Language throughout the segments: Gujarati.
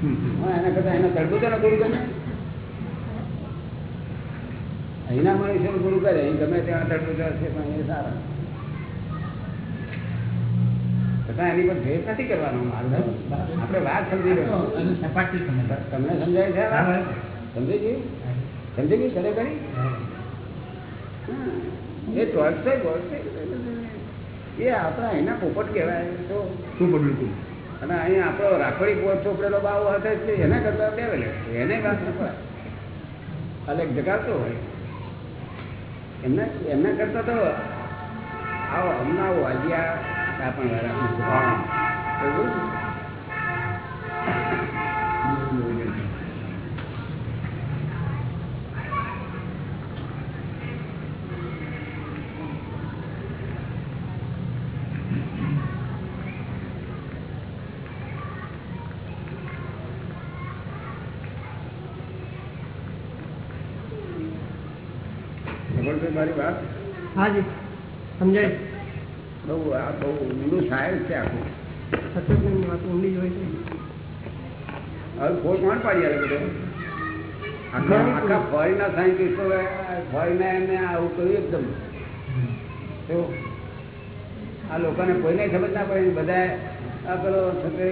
હા, એના કરતા એના ગુરુ ગમે. અહીંના મનુષ્યો ગુરુ કરે અહીં ગમે ત્યાં તડબૂચો છે પણ એ સારા. છતાં એની પર ભેદ નથી કરવાનો માર્ગ આપણે વાત સમજી રહ્યો તમને સમજાય છે સમજી ગયું સમજી ગયું સરે કરી એ ટોળશે ગોળશે એ આપણા એના પોપટ કહેવાય તો શું બદલું અને અહીં આપણો રાખોડી પોટ ચોપડેલો બાવો હાથે છે એના કરતા બે વેલે એને વાત ન પડે અલગ જગાડતો હોય. એમના એમના કરતા તો આવો હમણાં આવો વાલિયા કાપણ વાળા છે મારી વાત? હાજી સમજાય? બહુ આ બહુ ઊંડું સાયન્સ છે આખું. સત્યજ્ઞાનની વાત ઊંડી હોય છે. હવે ખોટ કોણ પાડી આવે બધો? આખા આખા ફોરીના સાયન્ટિસ્ટો ફોરીના એમને આવું કર્યું એકદમ. તો આ લોકોને કોઈને ખબર ના પડે બધા આ પેલો સાથે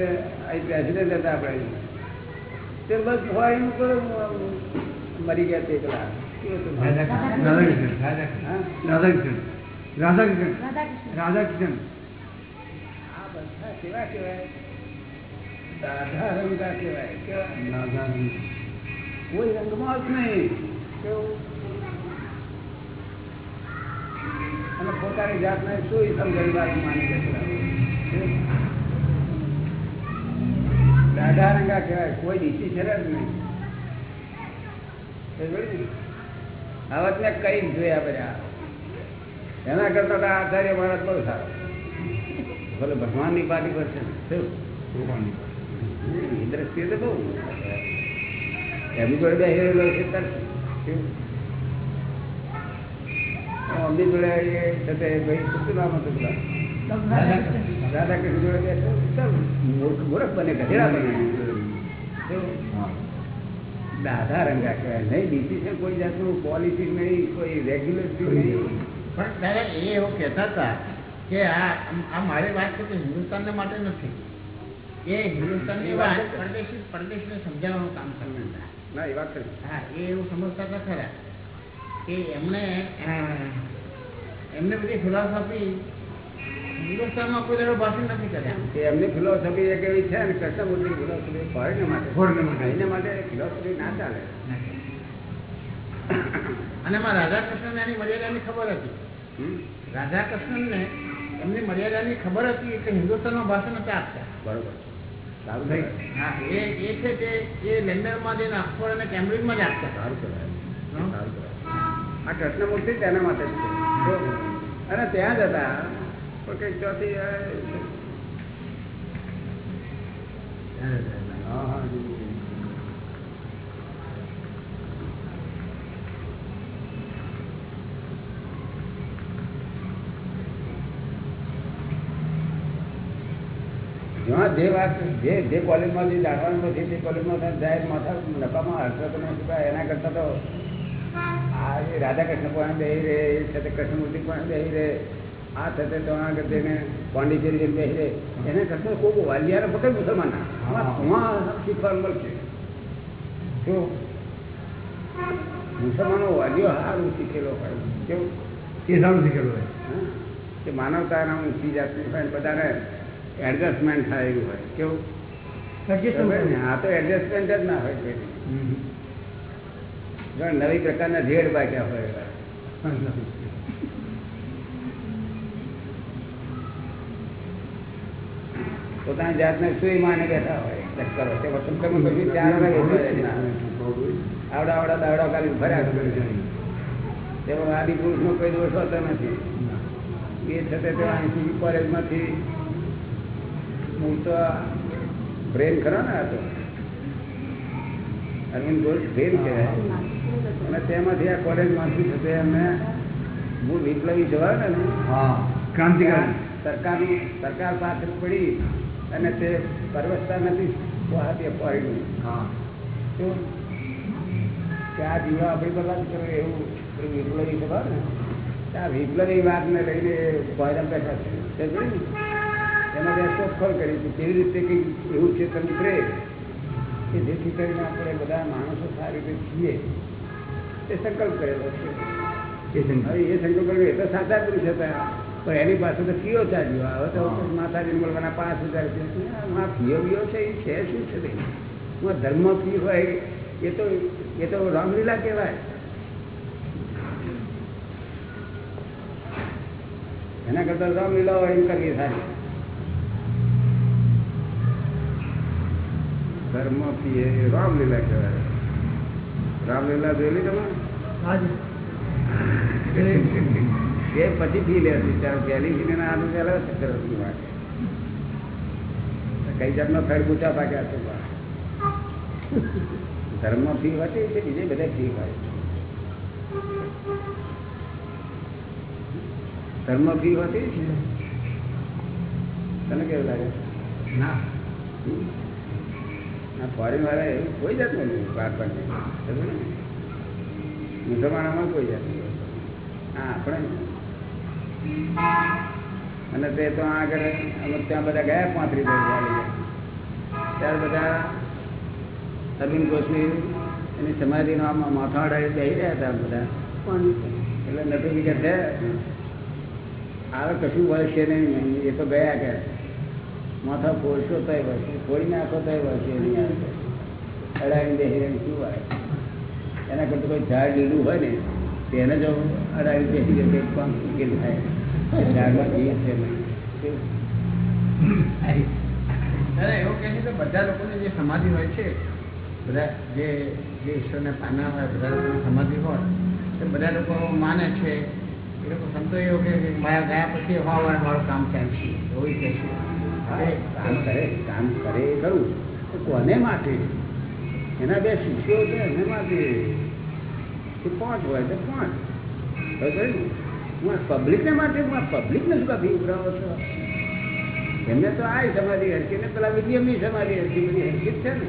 અહીં પ્રેસિડેન્ટ હતા આપણે. તે બસ ફોરીન ઉપર મરી ગયા તે પેલા? રાધાકૃષ્ણ. હા? રાધાકૃષ્ણ. રાધાકૃષ્ણ. રાધાકૃષ્ણ. કેવા કહેવાય દાઢા રંગા કહેવાય કેવા? કોઈ રંગમાં જ નહીં. અને પોતાની જાતને શું સમજાવી વાત માની બેઠેલા. દાઢા રંગા કહેવાય કોઈ નીચી છે જ નહીં. સમજાયું ને? આ વાત મેં કઈ જોયા બધા એના કરતા તો આચાર્ય મહારાજ બહુ સારો. ભલે ભગવાનની પાર્ટી પર છે ને. દ્રષ્ટિએ તો બહુ એમની જોડે બેસી રહેલો છે. અમની જોડે એ છે ભાઈ શું નામ હતું પેલા? રાધાકૃષ્ણ જોડે બેસો મૂર્ખ મૂર્ખ બને ગધેડા બને? દાદા રંગા કહેવાય નહીં ડિસિઝન કોઈ જાતનું પોલિસી નહીં કોઈ રેગ્યુલેટરી નહીં. પણ દાદા એ એવું કહેતા હતા કે આ આ મારી વાત છે કે હિન્દુસ્તાનને માટે નથી. એ હિન્દુસ્તાનની વાત પરદેશી પરદેશને સમજાવવાનું કામ કરતા હતા. ના એ વાત કરી હા એ એવું સમજતા હતા ખરા. કે એમણે એમને બધી ફિલોસોફી એમની ફિલોસોફી એક એવી છે ને કૃષ્ણમૂર્તિ ફિલોસોફી ફોરેન માટે ફોરેન માટે. એને માટે ફિલોસોફી ના ચાલે. અને એમાં રાધાકૃષ્ણને એની મર્યાદાની ખબર હતી. હમ? રાધાકૃષ્ણને એમની મર્યાદાની ખબર હતી કે હિન્દુસ્તાનમાં ભાષણ નથી આપતા. બરોબર. સારું થઈ હા એ એ છે કે એ લંડનમાં જઈને નાગપુર અને કેમ્બ્રિજમાં જ આપતા. સારું કહેવાય. સારું કહેવાય. આ કૃષ્ણમૂર્તિ તેના માટે જ છે. અને ત્યાં જ હતા પણ જી, વાત જે જે કોલેજમાં જે જાણવાનું નથી તે કોલેજમાં જાય માથા નફામાં હરકત ન શીખાય એના કરતાં તો આ રાધા કૃષ્ણ પણ દઈ રહે એ સાથે કૃષ્ણમૂર્તિ પણ દઈ રહે. આ સાથે તો આગળ જઈને પોંડિચેરી જઈને એને કરતાં કોઈ વાલિયાને પકડ મુસલમાન શીખવા મળશે. શું મુસલમાનો વાલીઓ સારું શીખેલો હોય. કેવું? એ સારું શીખેલું હોય? કે માનવતાના ઊંચી જાતની હોય બધાને એડજસ્ટમેન્ટ થાય એવું હોય. કેવું? આ તો એડજસ્ટમેન્ટ જ ના હોય કોઈ નવી પ્રકારના ઝેડ બાક્યા હોય એવા. પોતાની જાતને સુઈ માને બેઠા હોય ચક્કરો તે વખત તમે ચાર. આવડા આવડા દાવડા કાઢી ભર્યા કરે તેમાં આદિ પુરુષનો કોઈ દોષ હોતો નથી. એ છતાં તે અહીંથી કોલેજમાંથી મૂળ તો બ્રેન ખરો ને આ તો. અરવિંદ ઘોષ બ્રેન કહેવાય. અને તેમાંથી આ કોલેજમાંથી છતાં અમે હું વિપ્લવી જવા ને. હા ક્રાંતિકારી. સરકારની સરકાર પાછળ પડી. અને તે પરવસતા નથી તો આ હા. તો આ જીવા આપણી બરબાદ કરે એવું પેલું વિપ્લવી સભા ને? આ વિપ્લવી વાતને લઈને ફોરેન બેઠા છે? એમાં મેં કરી છે. કેવી રીતે કંઈક એવું છે તંત્રે કે જેથી કરીને આપણે બધા માણસો સારી રીતે છીએ. એ સંકલ્પ કરેલો છે. એ સંકલ્પ. એ તો સાચા પુરુષ હતા. પણ એની પાસે તો ફીઓ ચાલ્યો હવે તો માતાજી મળવાના પાંચ હજાર રૂપિયા ફીઓ બીઓ છે એ છે શું છે તે? ધર્મ ફી હોય એ તો એ તો રામલીલા કહેવાય. એના કરતા રામલીલા હોય એમ કરવી સારી ધર્મ ફી એ રામલીલા કહેવાય. રામલીલા જોયેલી તમે? હાજી એ પછી ફી લે છે ત્યારે પહેલી ફી ને આનું પહેલા વાત કઈ જાતનો ફેર પૂછા પાક્યા છે ધર્મ ફી હોય છે બીજે બધા ફી હોય ધર્મ ફી હોતી છે? તને કેવું લાગે? ના. ફોરેન વાળા એવું કોઈ જાતનું નહીં બાર પાસે મુસલમાનોમાં કોઈ જાતનું નહીં. હા આપણે અને તે તો આગળ અમે ત્યાં બધા ગયા પાંત્રીસ ત્યાર બધા અરવિંદ ગોસ્વામી એની સમાધિનો આમાં માથા અડાડી બેસી રહ્યા હતા બધા. એટલે નટુજી કે છે, આવે કશું વળશે નહીં. એ તો ગયા કે માથા ફોડશો તોય વળશે. ફોડી નાખો તોય વળશે નહીં આવે અડાડી બેસી શું આવે એના કરતાં કોઈ ઝાડ લીલું હોય ને તેને જો અડાવી બેસી જાય તો કામ ઉકેલ થાય. ઝાડમાં જીવ છે દાદા એવું કહે છે કે બધા લોકોની જે સમાધિ હોય છે બધા જે જે ઈશ્વરને પાના હોય બધા લોકોની સમાધિ હોય તો બધા લોકો માને છે. એ લોકો સમતો એવું છે કે મારા ગયા પછી હવા વાળા મારું કામ ચાલશે એવું કહે છે. હા, કામ કરે કામ કરે એ ખરું. તો કોને માટે એના બે શિષ્યો છે એને માટે એ પાંચ હોય તો પાંચ હું પબ્લિકને માટે, હું પબ્લિકને શું કાપી ઉભરાવો છો? એમને તો આ સમાધિ હરકી ને પેલા વિલિયમની સમાધિ હરકી બધી હરકી છે ને.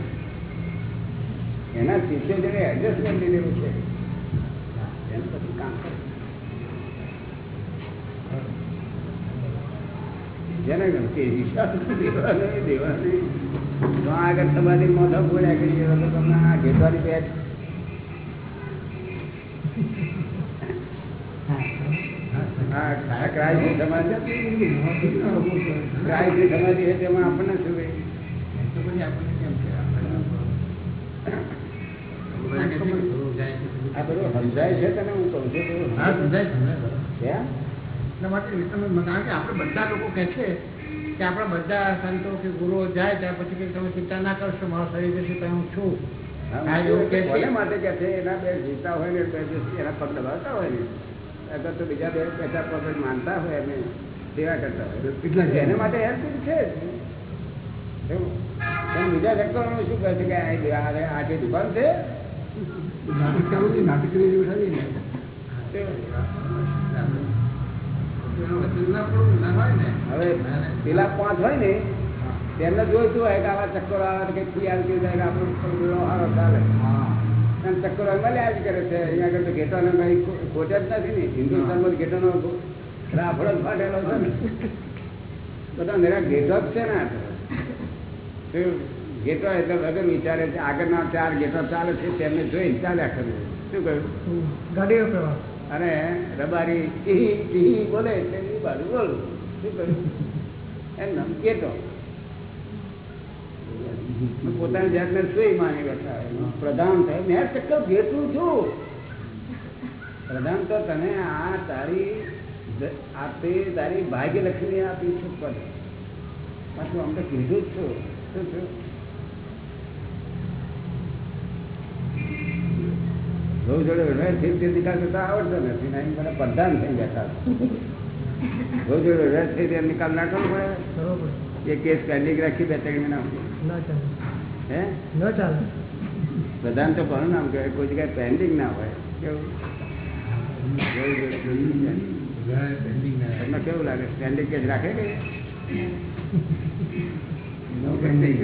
એના શિષ્યો જેને એડજસ્ટમેન્ટ લીધેલું છે. એમ કામ કરે. જેને ગમતી વિશ્વાસ નહીં દેવા દેવાનો તો આગળ તમારી મોઢા બોલ્યા કરીએ તમને આ ઘેટવાની પેટ આપણને શું આ બધું સમજાય છે તને હું કહું છું? એટલા માટે કારણ કે આપણે બધા લોકો કહે છે કે આપણા બધા સંતો કે ગુરુઓ જાય ત્યાર પછી કે તમે ચિંતા ના કરશો મારા શરીર છે તો હું છું. માટે કે છે? એના બે જીતા હોય ને એના પગ દબાવતા હોય ને. અગર તો બીજા બે પૈસા પગ માનતા હોય અને સેવા કરતા હોય. એને માટે હેલ્પ છે. બીજા સેક્ટરોનું શું કહે છે કે આ જે દુકાન છે? નાટક હવે પેલા પાંચ હોય ને તેમને જોઈતું હોય કે આવા ચક્કર આવે તો કંઈક આવી થઈ જાય કે આપણો ચાલે. હા. એમ ચક્કર મળ્યા જ કરે છે. અહીંયા આગળ તો ઘેટાનો કઈ ખોટ જ નથી ને. હિન્દુસ્તાનમાં ઘેટાનો રાફડો જ ફાટેલો છે ને. બધા મેરા ઘેટો જ છે ને ઘેટો એટલે વગર વિચારે છે. આગળના ચાર ઘેટો ચાલે છે તેમને જોઈ ચાલ્યા કર્યું શું કહ્યું? ગાડીઓ અને રબારી ટીહી ટીહી બોલે તેની બાજુ બોલું. શું કહ્યું? એમ નામ ઘેટો પોતાની જાતને સુઈ માની બેઠા પ્રધાન થાય. મેં ચક્કર ઘેટું છું. પ્રધાન તો તને આ તારી આપે તારી ભાગ્યલક્ષ્મી આપી છું પણ. પાછું અમને કીધું જ છું. શું છું બહુ જોડે નિકાલ કરતા આવડતો નથી. મને પ્રધાન થઈ બેઠા બહુ જોડે વેર થઈ તે નિકાલ ના કરવો પડે બરોબર એ કેસ પેન્ડિંગ રાખી બે ત્રણ મહિના ના ચાલે હે ન ચાલે પ્રધાન તો કોનું નામ કહેવાય કોઈ જગ્યાએ પેન્ડિંગ ના હોય કેવું જોઈ જોઈ જોઈ તમને કેવું લાગે પેન્ડિંગ કેસ રાખે કે No pending.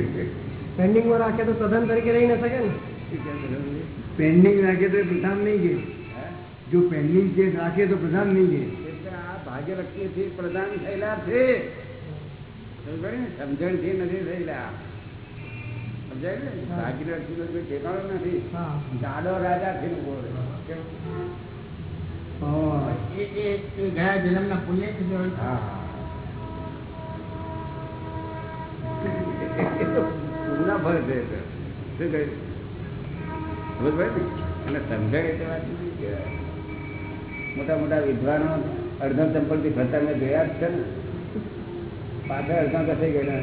પેન્ડિંગમાં રાખે તો પ્રધાન તરીકે રહી ન શકે ને શું કહે છે રઘુજી? પેન્ડિંગ રાખે તો એ પ્રધાન નહીં કે હે? જો પેન્ડિંગ કેસ રાખે તો પ્રધાન નહીં કે એટલે થી પ્રધાન થયેલા છે. સમજણ? સમજણથી નથી થયેલા. સમજાય ને? ભાગ્યલક્ષ્મીનો કોઈ ઠેકાણો નથી. હા. જાડો રાજા થી બોલે ગયા જન્મના પુણ્ય તો ફળ છે શું કહ્યું સમજ ને? અને સમજાય એટલે વાત કે મોટા મોટા વિદ્વાનો અડધા ચંપલથી ફરતા મેં ગયા જ છે ને. પાછળ અડધા કસે ગયા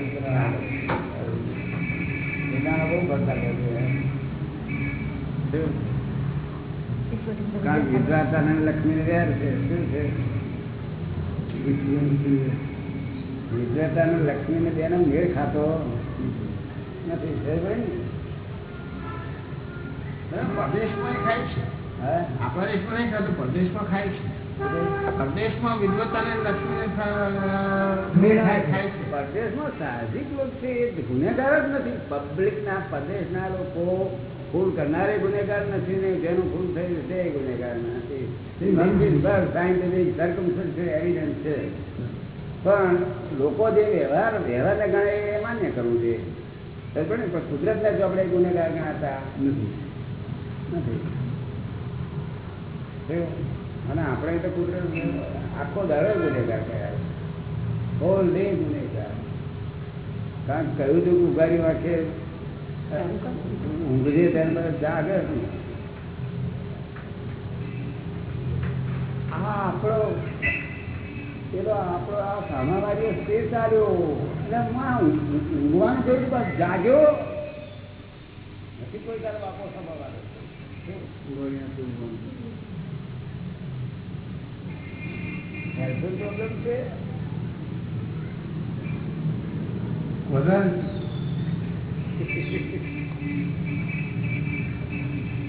એના બહુ ફરતા ગયા છે. કારણ વિદ્વાતા અને લક્ષ્મી વેર છે. શું છે? વિદ્વતા અને લક્ષ્મી ને તેનો મેળ ખાતો નથી? પરદેશમાં ખાય છે. હા? આપણા દેશમાં નહીં ખાતું પરદેશમાં ખાય છે. પરદેશમાં વિદ્વતા ને લક્ષ્મી મેળ. ખાય ખાય છે. પરદેશમાં સાહજિક લોકો છે એ ગુનેગાર જ નથી. પબ્લિક પરદેશના લોકો ફૂલ કરનારે ગુનેગાર નથી ને જેનું ફૂલ થયું છે એ ગુનેગાર નથી. સાયન્ટિફિક એવિડન્સ છે. પણ લોકો જે વ્યવહાર વ્યવહારને ગણે એ માન્ય કરવું જોઈએ? પણ કુદરતને જો આપણે ગુનેગાર ગણાતા નથી. નથી? અને આપણે તો કુદરત આખો દાડો ગુનેગાર કહેવાય હોલ ડે ગુનેગાર. કારણ કહ્યું હતું કે ઉગાડી વાંખે ઊંઘજે ત્યારે બધા જાગે આ આપણો, પેલો આપણો આ સામાવાદી તે ચાલ્યો. એટલે માં ઊંઘવાનું બસ જાગ્યો. નથી કોઈ તારો બાપો સમાવાળો. હેલ્થ પ્રોબ્લેમ છે.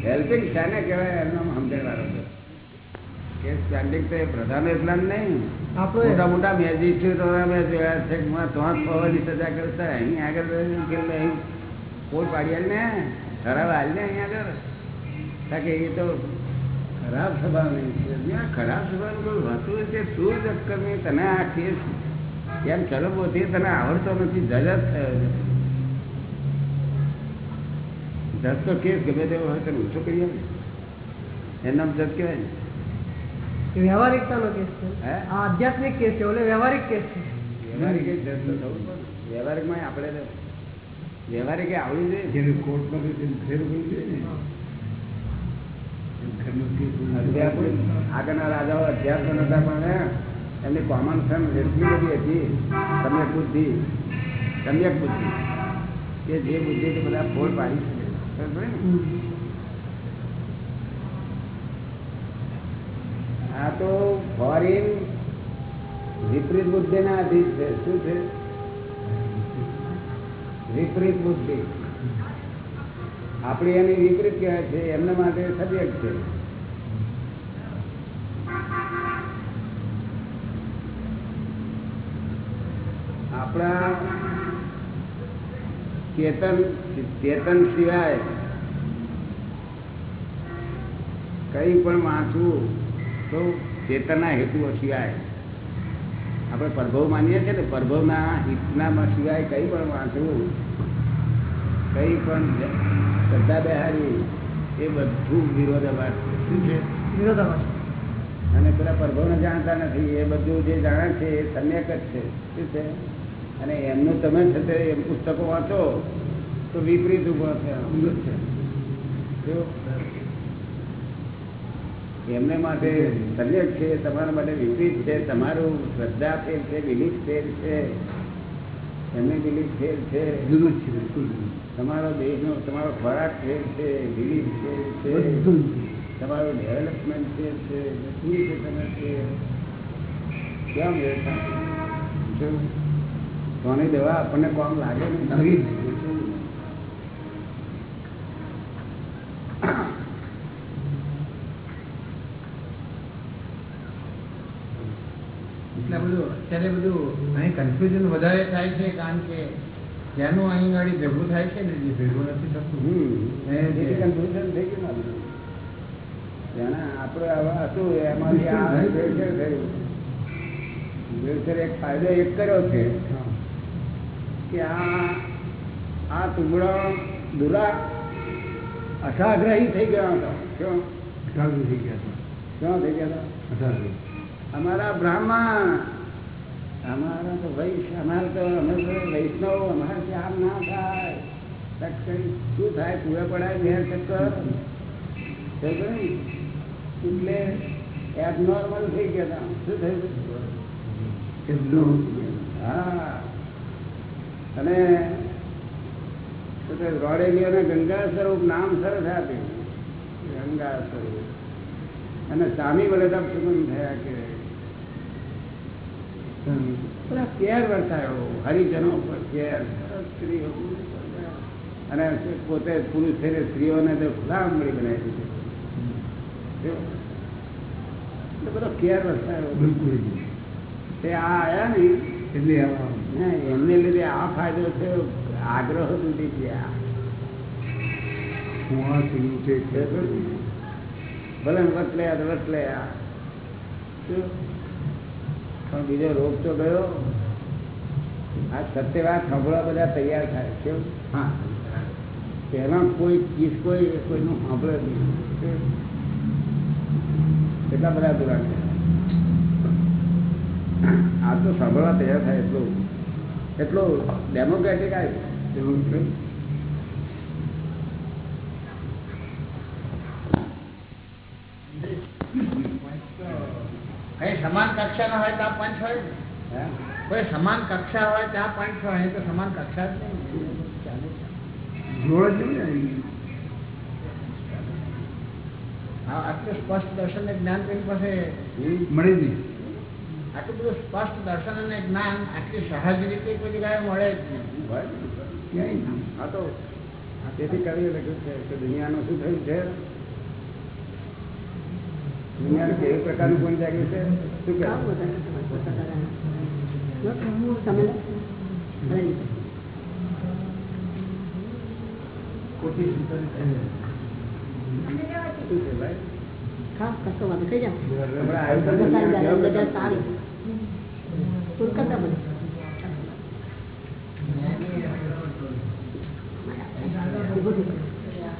હેલ્પિંગ શાને કહેવાય એમનો સમજણ છે. કે સ્ટેન્ડિંગ તો એ પ્રધાન એટલા નહીં. આપણે મોટા મોટા મેજિસ્ટ્રેટો મેં જોયા છે સજા કરતા અહીં આગળ કોઈ પાડી ને ખરાબ હાલ ને અહીં આગળ. કારણ કે એ તો ખરાબ સ્વભાવ નહીં છે. જ્યાં ખરાબ સ્વભાવ કોઈ હોતું છે તે તું જ અક્કમી તને આ કેસ એમ ચલો પોતે તને આવડતો નથી. જજ જ થયો જજ તો કેસ ગમે તેવો હોય તને ઊંચો કરી આવે એનું નામ જજ કહેવાય ને. એ વ્યવહારિકતાનો કેસ છે. આ આધ્યાત્મિક કેસ છે. ઓલે વ્યવહારિક કેસ છે. વ્યવહારિક જજ તો થવું. વ્યવહારિકમાં આપણે વ્યવહારિક આવડવું જોઈએ. જેને કોર્ટમાં ગઈ ફેર કરવું જોઈએ ને ઘરનો કેસ હોય. અધ્યાત્મ આગળના રાજાઓ અધ્યાત્મ નતા, પણ એમની કોમન સેન્સ એટલી બધી હતી, સમ્યક બુદ્ધિ સમ્યક બુદ્ધિ, કે જે બુદ્ધિ બધા ફોડ પાડી શકે? આ તો ફોરેન વિપરીત બુદ્ધિના અધીન છે. શું છે? વિપરીત બુદ્ધિ. આપણી એની વિપરીત કહેવાય છે, એમના માટે સબ્જેક્ટ છે. આપણા ચેતન ચેતન સિવાય કઈ પણ વાંચવું તો ચેતનના હેતુઓ સિવાય. આપણે પ્રભવ માનીએ છીએ ને, પ્રભવના હિતના સિવાય કઈ પણ વાંચવું, કઈ પણ શ્રદ્ધા બેહારી એ બધું વિરોધાભાસ શું છે? વિરોધાભાસ. અને પેલા પ્રભુને જાણતા નથી એ બધું જે જાણે છે એ સમ્યક જ છે. શું છે? અને એમનું તમે છે તે એમ પુસ્તકો વાંચો તો વિપરીત ઊભો છે એમને માટે સમ્યક છે તમારા માટે વિપરીત છે તમારું શ્રદ્ધા ફેર છે બિલીફ ફેર છે. એમની બિલીફ ફેર છે જુદું છે બિલકુલ તમારો દેશનો તમારો ખોરાક ફેર છે બિલીફ ફેર છે. તમારું ડેવલપમેન્ટ છે છે શું છે તમે છે. કેમ વ્યવસ્થા સોની દવા આપણને કોમ લાગે ને લાગી જ એટલે બધું અત્યારે બધું અહીં કન્ફ્યુઝન વધારે થાય છે કારણ કે જેનું અહીં ગાડી ભેગું થાય છે ને જે ભેગું નથી થતું. કન્ફ્યુઝન થઈ ગયું. આપણે. હવે હતું એમાંથી આ ભેળસેળ થયું. ભેળસેળ એક ફાયદો એક કર્યો છે કે આ આ ટુકડો દુરા અસાગ્રહી થઈ ગયો હતો. શું થઈ ગયા હતા. શું થઈ ગયા હતા? અઢારસો અમારા બ્રાહ્મણ. અમારા તો વૈશ અમારે તો અમે તો વૈષ્ણવ અમારે આમ ના થાય. શું થાય? પૂરા પડાય મેર ચક્કર. એટલે એબનોર્મલ થઈ ગયા શું થયું? હા. અને શું રોડેલી અને ગંગા સ્વરૂપ નામ સરસ આપ્યું ગંગા સ્વરૂપ. અને સ્વામી વડે તો સુગંધ થયા કે કેર વર્તાયો હરિજનો પર કેર. સ્ત્રીઓ અને પોતે પુરુષ થઈને સ્ત્રીઓને તો ગુલામ મળી બનાવી દીધી. બધો કેર વર્તાયો બિલકુલ. તે આ આયા ને એટલે એમને લીધે આ ફાયદો થયો આગ્રહ તૂટી ગયા. ભલે ને વટલ્યા તો વટલ્યા શું? પણ બીજો રોગ તો ગયો. આ સત્ય વાત સાંભળવા બધા તૈયાર થાય. છે હા. પહેલાં કોઈ ચીજ કોઈ કોઈનું સાંભળે નહીં. કેટલા બધા દુરાન આ તો સાંભળવા તૈયાર થાય એટલું. એટલું ડેમોક્રેટિક આવ્યું એવું કઈ સમાન કક્ષાના હોય તો આ પંચ હોય ને હે? કોઈ સમાન કક્ષા હોય તો આ પંચ હોય અહીં તો સમાન કક્ષા જ નહીં. જોડ જ નહીં ને આટલું સ્પષ્ટ દર્શન ને જ્ઞાન તેની પાસે મળી નહીં આટલું બધું સ્પષ્ટ દર્શન અને જ્ઞાન આટલી સહજ રીતે કોઈ જગ્યાએ મળે જ નહીં? આ તો તેથી કરી લખ્યું છે કે દુનિયાનું શું થયું છે દુનિયાનું કેવી પ્રકારનું કોણ જાગ્યું છે શું કે આ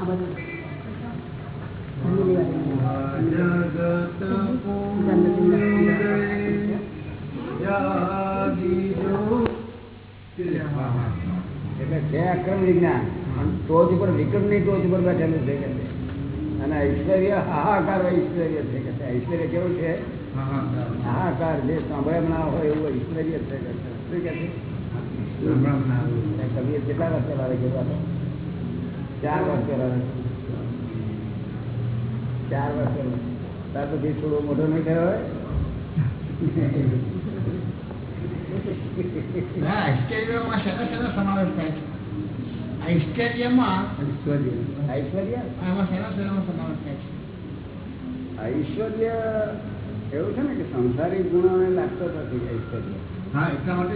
બધું એટલે છે અક્રમ વિજ્ઞાન પણ ટોચ ઉપર વિક્રમની ટોચ ઉપર બેઠેલું છે કે છે. અને ઐશ્વર્ય હાહાકાર ઐશ્વર્ય છે કે છે. ઐશ્વર્ય કેવું છે હાહાકાર જે સાંભળ્યા ના હોય એવું ઐશ્વર્ય છે કે છે. શું કે છે એ કવિએ કેટલા વર્ષ ચલાવે કીધું આ તો? ચાર વર્ષ ચલાવે ચાર વર્ષ. ત્યાં ત્યાર પછી થોડો મોટો નહીં થયો છે? ઐશ્વર્ય. છે? એવું છે ને કે સંસારી ગુણોને લાગતો નથી ઐશ્વર્ય. હા એટલા માટે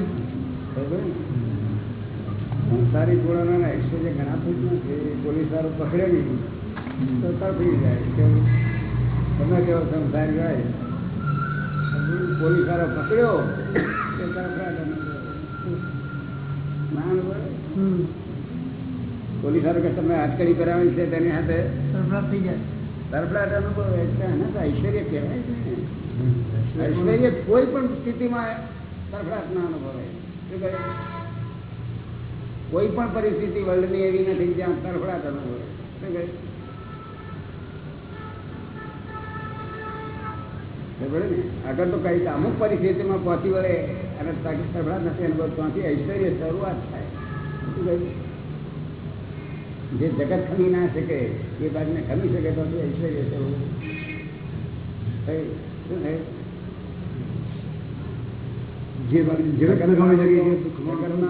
સંસારી ગુણોને ને ઐશ્વર્ય ઘણા જ નથી પોલીસ વાળું પકડે નહીં. તો તરફી જાય કેવું તમે કેવો સંસારી હોય પોલીસ વાળો પકડ્યો તમે ના પોલીસ વાળો કે તમે હાથકડી કરાવી છે તેની સાથે સરફરાજ થઈ જાય. તરફડાટ અનુભવ એટલે એને તો ઐશ્વર્ય કહેવાય છે ઐશ્વર્ય કોઈ પણ સ્થિતિમાં તરફડાટ ના અનુભવે શું કહે? કોઈ પણ પરિસ્થિતિ વર્લ્ડની એવી નથી જ્યાં તરફડાટ અનુભવે શું કહે? આગળ તો કઈ અમુક પરિસ્થિતિમાં પહોંચી વળે અને તાકી નથી અનુભવ ત્યાંથી ઐશ્વર્ય શરૂઆત થાય. જે જગત ખમી ના શકે એ બાજને ખમી શકે તો ઐશ્વર્ય થયું. શું થયું જે.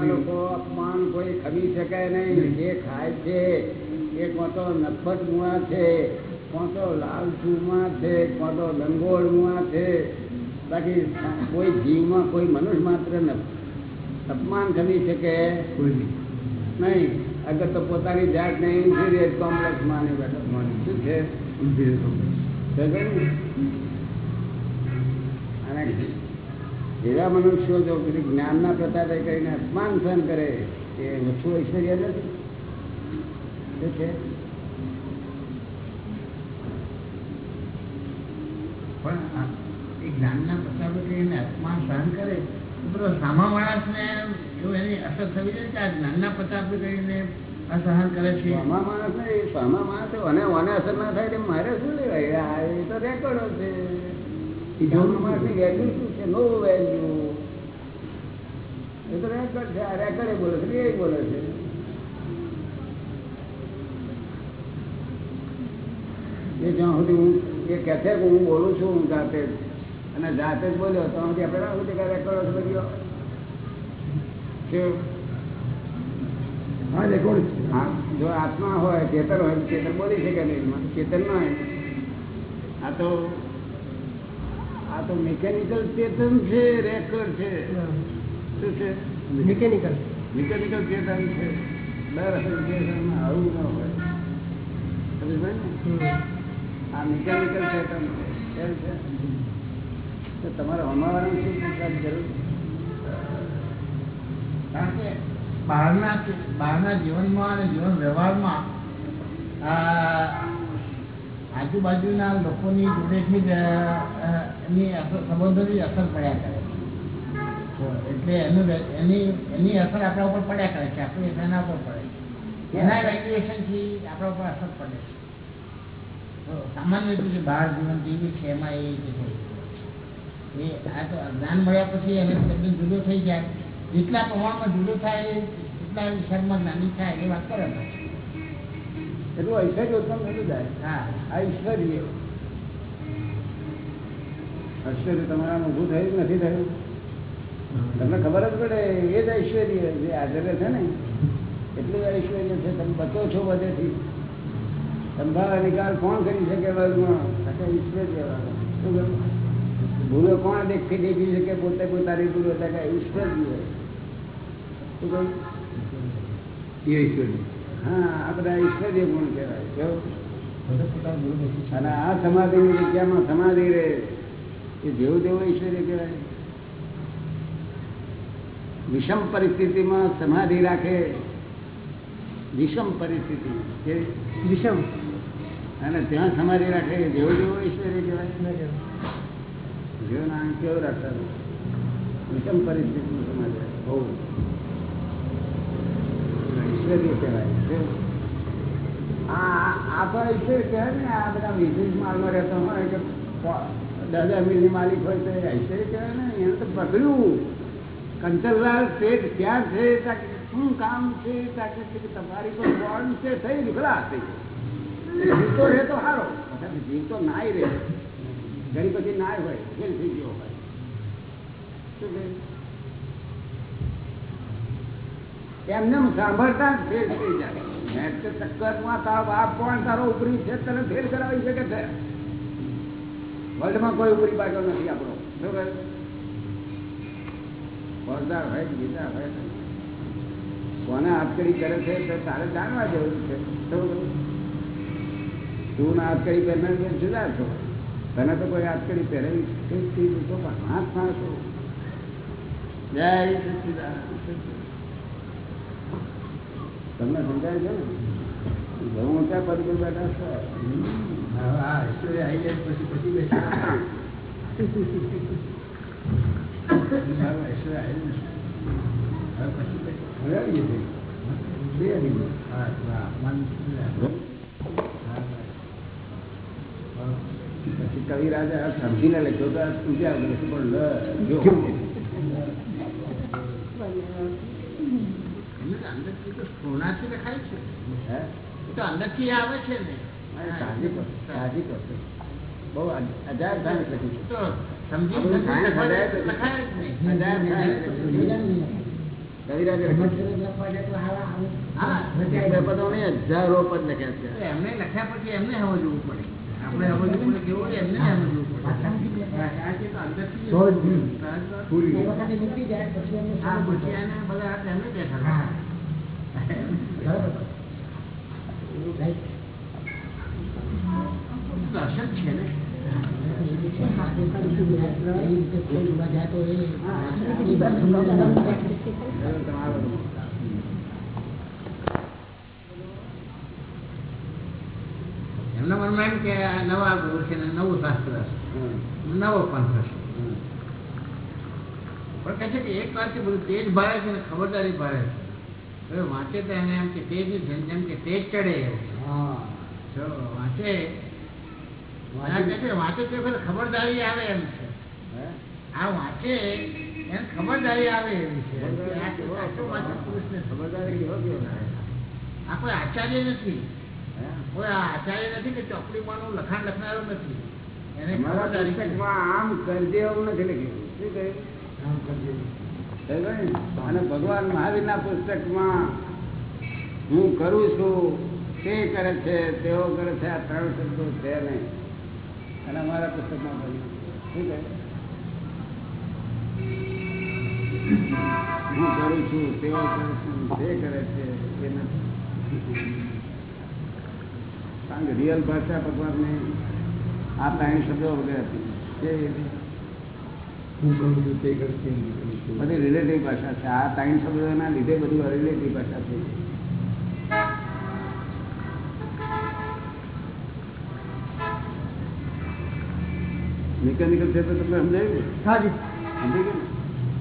લોકો અપમાન કોઈ ખમી શકે નહીં. જે ખાય છે એ કોતો નફત મુઆ છે. કોણ તો લાલચુ મુઆ છે કોણ તો લંગોળ મુઆ છે. બાકી કોઈ જીવમાં કોઈ મનુષ્ય માત્ર ન અપમાન કરી શકે? નહીં. અગર તો પોતાની જાત ને ઇન્ફિરિયર કોમ્પ્લેક્સ માની બેઠો. શું છે? અને એવા મનુષ્યો જો જ્ઞાનના પ્રતાપે કરીને અપમાન સહન કરે એ ઓછું ઐશ્વર્ય નથી? શું છે? પણ એ જ્ઞાનના પ્રતાપે એને અપમાન સહન કરે, તો પેલો સામા માણસને એવું એની અસર થવી જોઈએ કે આ જ્ઞાનના પ્રતાપ કરીને અસહન કરે છે? સામા માણસ ને સામા માણસ અને મને અસર ના થાય એટલે મારે શું લેવાય? એ તો રેકોર્ડો છે. એ વેલ્યુ શું છે? નો વેલ્યુ એ તો રેકોર્ડ છે, આ રેકોર્ડ બોલે છે, એ બોલે છે. એ જ્યાં સુધી હું એ કહે છે કે હું બોલું છું હું જાતે જ. અને જાતે જ બોલ્યો તો સુધી આપણે ના સુધી રેકોર્ડો બધો હા રેકોર્ડ હા, જો આત્મા હોય ચેતન હોય ચેતન બોલી શકે નહીં. ચેતન ના હોય. આ તો આ તો મિકેનિકલ ચેતન છે રેકર્ડ છે. શું છે? મિકેનિકલ મિકેનિકલ ચેતન છે. દર ચેતનમાં આવું ના હોય. સમજ ને? આ મિકેનિકલ ચેતન છે કેમ છે. તો તમારે હમાવાનું શું કારણ કે બહારના બહારના જીવનમાં જીવન વ્યવહારમાં આજુબાજુના લોકોની જોડેથી જ એની અસર, સંબંધોની અસર પડ્યા કરે એટલે એનું એની એની અસર આપણા ઉપર પડ્યા કરે છે. આપણી એના ઉપર પડે એના વેલ્યુએશનથી આપણા ઉપર અસર પડે છે. સામાન્ય રીતે બહાર જીવન જીવ્યું છે એમાં એ રીતે એ આ તો જ્ઞાન મળ્યા પછી એને તદ્દન જુદો થઈ જાય. જેટલા પ્રમાણમાં જુદો થાય એટલા વિષયમાં નાની થાય એ વાત કરે એટલું ઐશ્વર્ય ઉત્પન્ન થતું જાય. હા. આ ઈશ્વરીય. ઐશ્વર્ય તમારામાં ઊભું થયું નથી થયું? તમને ખબર જ પડે એ જ ઐશ્વર્ય જે હાજર છે ને. એટલું જ ઐશ્વર્ય છે. તમે બચો છો બધેથી. સંભાળ નિકાલ કોણ કરી શકે વર્ગમાં ઈશ્વર્ય? ભૂલો કોણ દેખી દેખી શકે? પોતે પોતાની ભૂલો હતા કે ઈશ્વર શું કહ્યું? એ હા આ બધા ઈશ્વરીય ગુણ કહેવાય. કેવું? બધો પોતાનું ગુરુ બેસી છે. અને આ સમાધિની જગ્યામાં સમાધિ રહે. એ જેવું તેવું ઐશ્વર્ય કહેવાય. વિષમ પરિસ્થિતિમાં સમાધિ રાખે. વિષમ પરિસ્થિતિ. કે? વિષમ. અને ત્યાં સમાધિ રાખે જેવું જેવું ઐશ્વર્ય કહેવાય. જેવું નામ કેવું રાખતા વિષમ પરિસ્થિતિમાં સમાધિ રાખે? બહુ. ઐશ્વર્ય કહેવાય. આ આ તો ઐશ્વર્ય કહેવાય ને આ બધા વિશેષ માલમાં રહેતો હોય કે દાદા મિલની માલિક હોય તો ઐશ્વર્ય કહેવાય ને એને તો પકડ્યું. કંચનલાલ શેઠ ક્યાં છે? શું કામ છે? તમારી તો બોન્ડ છે? થઈ નીકળા થઈ જીવતો રહે તો સારો બધા જીવતો નાય રહે ઘણી પછી નાય હોય ફેલ થઈ ગયો હોય એમને સાંભળતા જ ફેલ થઈ જાય મેં ઉપરી છે? તને ફેલ કરાવી શકે છે વર્લ્ડમાં કોઈ ઉપરી પાછો નથી આપણો શું કહે ફોજદાર હોય ગીતા કોને હાથકડી કરે છે? તો તારે જાણવા જેવું છે. શું? તું ના હાથકડી પહેરનાર બેન જુદા છો. તને તો કોઈ હાથકડી પહેરાવી તું તું તો હાથ માણસો જય સચ્ચિદાનંદ. તમને સમજાય છે ને? બહુ ઊંચા પદ બેઠા છો. હા આવી જાય પછી પછી બેસી છે. હવે પછી બે હા, મન પછી કવિરાજા સમજીને લખ્યો તો પૂજા લખ્યું પણ જો લખાય છે તો અંદરથી આવે છે ને સાહજિક વસ્તુ, બહુ અજ- અજાયબ લખ્યું છે. સમજી આ બધું સાયન્સ લખાય અજાયબ લખાય જ નહીં અજાયબ થાય એટલે લખ્યું છે. કવિરાજે લખ્યું છે. હા બે પદો નહીં, હજારો પદ લખ્યા છે એમને લખ્યા પછી એમને સમજવું પડે છે ને? એ રીતે કોઈ જાય તો એ એ બાજુ practice એ ખરી. હવે તમારો એમના મનમાં એમ કે નવા ગુરુ છે નવું શાસ્ત્ર. નવો પંથ હશે. પણ કહે છે કે એક વાતથી બધું તેજ ભારે છે ને ખબરદારી ભારે છે વાંચે તો એને એમ કે તેજ જેમ કે તેજ ચડે એવું જો વાંચે વાંચે તો પેલા ખબરદારી આવે એમ છે? આ વાંચે એને ખબરદારી આવે એવી છે ખબરદારી? આ કોઈ આચાર્ય નથી? કોઈ આચાર્ય નથી કે ચોપડીમાંનું લખાણ લખનારો નથી. આમ કરજે એવું નથી લખ્યું. શું કહ્યું સમજાયું ને? અને ભગવાન મહાવીરના પુસ્તકમાં હું કરું છું તે કરે છે તેઓ કરે છે આ ત્રણ શબ્દો છે નહીં. અને અમારા પુસ્તકમાં બન્યું શું કહે? હું કરું છું તેઓ કરું છું તે કરે છે તે નથી. કારણ કે રિયલ ભાષા ભગવાનને આ ત્રણ શબ્દો વગેરે હતી હું છું તે. બધી રિલેટિવ ભાષા છે. આ ત્રણ શબ્દોના લીધે બધું રિલેટિવ ભાષા છે. મિકેનિકલ ચેતન તમને સમજાયું હાજી. સમજી ગયું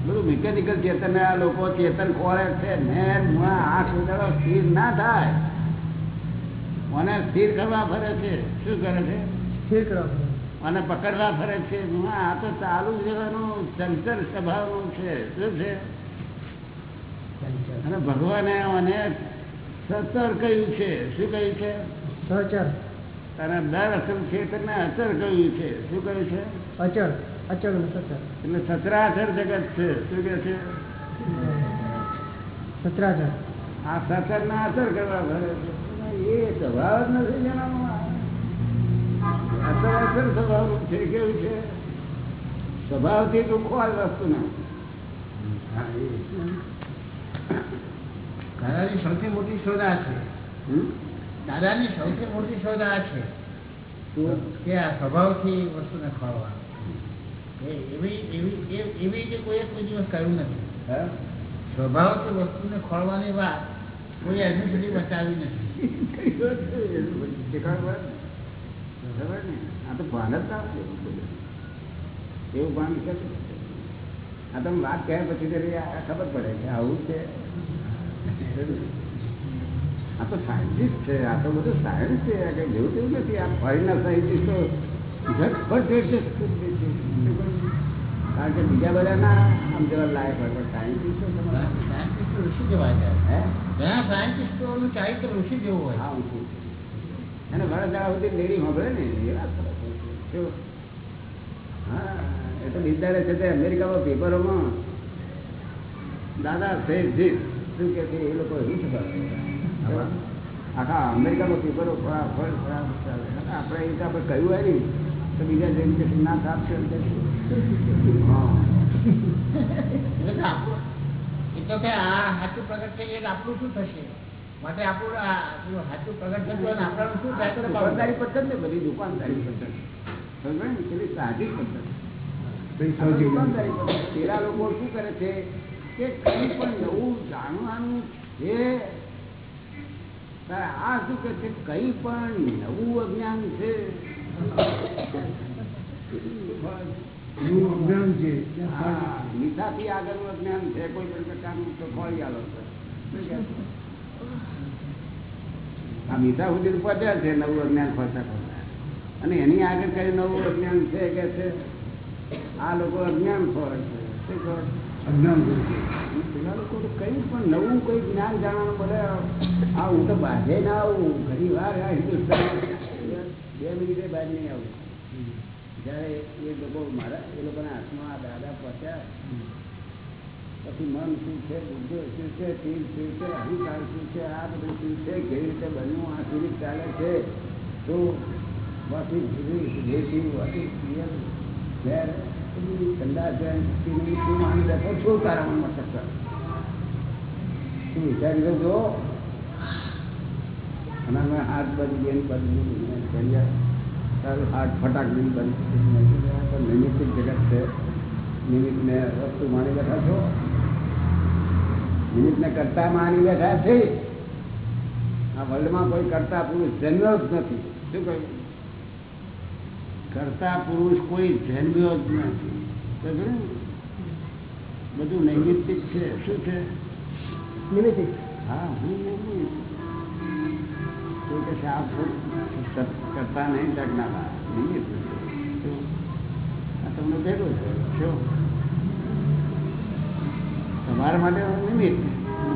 બધું મિકેનિકલ ચેતન આ લોકો ચેતન ખોરે છે. ને આંખ ઉજાડો સ્થિર ના થાય. મને સ્થિર કરવા ફરે છે. શું કરે છે? સ્થિર કરો મને પકડવા ફરે છે. આ તો ચાલુ જવાનું ચંચલ સ્વભાવનું છે. શું છે? અને ભગવાને મને સતર કહ્યું છે. શું કહ્યું છે? સચર અને દર અસર છે તને અચર કહ્યું છે. શું કહ્યું છે? અચળ. અચળ સચર એટલે સતરાચર જગત છે. શું કે છે? સતરાચર આ સચર ના અસર કરવા ભરે છે. એ સ્વભાવ જ નથી જણાવવામાં સ્વભાવ છે કેવું છે? સ્વભાવથી દુઃખો આ વસ્તુ ને દાદાની સૌથી મોટી શોધા છે. દાદાની સૌથી મોટી શોધા છે. કે આ સ્વભાવથી વસ્તુને ખોળવા એ એવી એવી એવી જે કોઈ કોઈ દિવસ કર્યું નથી. સ્વભાવથી વસ્તુને ખોળવાની વાત કોઈ હજુ સુધી બતાવી નથી. આ તો ભાન જ ના. એવું ભાન છે આ તમે વાત કર્યા પછી ખબર પડે કે આવું છે આ તો સાયન્ટિસ્ટ છે આ તો બધું સાયન્સ છે આ કઈ જેવું તેવું નથી આ ફોરેનના સાયન્ટિસ્ટો ઝટપટ છે કારણ કે બીજા બધા ના આમ જરા લાયક હોય પણ સાયન્ટિસ્ટ ઋષિ જેવા ઘણા સાયન્ટિસ્ટોનું ચારિત્ર ઋષિ જેવું હોય. હા ઊંચું. અને વરસ દાડા સુધી લેડી સાંભળે ને એ વાત કરે છે. શું? હા એ તો બિચારે છે તે અમેરિકામાં પેપરોમાં દાદા છે શું કે છે એ લોકો એવું છે. આખા અમેરિકામાં પેપરો ફળા ફળ આપણે એ રીતે આપણે કહ્યું હોય ને તો બીજા જેમ કે ના એમ હા. એટલે કે આપણું કે આ સાચું પ્રગટ થઈ એટલે આપણું શું થશે? માટે આપણું સાચું પ્રગટ થતું હોય આપણાનું શું થાય? તો તો દુકાનદારી પદ્ધતિ ને બધી દુકાનદારી પદ્ધતિ. સમજે ને? પેલી સાહજિક પદ્ધતિ. ભાઈ આ સૌથી દુકાનદારી પદ્ધતિ. પેલા લોકો શું કરે છે કે કઈ પણ નવું જાણવાનું છે. આ શું કે છે? કઈ પણ નવું અજ્ઞાન છે. અજ્ઞાન છે. નિશાથી આગળનું અજ્ઞાન છે. કોઈ પણ પ્રકારનું તો ખોળી આલો છે. શું કહે છે? આ મીઠા સુધી પહોંચ્યા છે નવું અજ્ઞાન ખોરતા ખોરતા અને એની આગળ કઈ નવું અજ્ઞાન છે કે છે? આ લોકો અજ્ઞાન ખોરે છે. શું ખોર અજ્ઞાન પેલા લોકો કઈ પણ નવું કોઈ જ્ઞાન જાણવાનું બોલે આ હું તો બાજે ના આવું ઘણી વાર આ હિન્દુસ્તાન બે મિનિટે બહાર નહીં આવું. જ્યારે એ લોકો મારા એ લોકોના હાથમાં આ દાદા પહોંચ્યા પછી મન શું છે બુદ્ધિ શું છે તીર શું છે અહંકાર શું છે આ બધું શું છે કેવી રીતે બન્યું આ કેવી રીતે ચાલે છે તો વાથી જેથી વાથી ક્લિયર ઘેર ઠંડા છે શું માની રાખો છું તારા મનમાં શું વિચારી તો જો અને અમે હાથ બધી બેન બાજુ હાથ ફટાક બેન બાજુ નિમિત્તિક જગત છે. નિમિત્તને વસ્તુ માની બેઠા છો? નિમિત્તને કરતા માની બેઠા છે? આ વર્લ્ડમાં કોઈ કરતા પુરુષ જન્મ્યો જ નથી. શું કહ્યું? કરતા પુરુષ કોઈ જન્મ્યો જ નથી બધું નૈમિત્તિક છે. શું છે? નિમિત્તિક હા હું નહીં. કે છે, આ કરતા નહીં લગ્નના તો આ તમને ભેગું છે. શું તમારા માટે નિમિત્ત.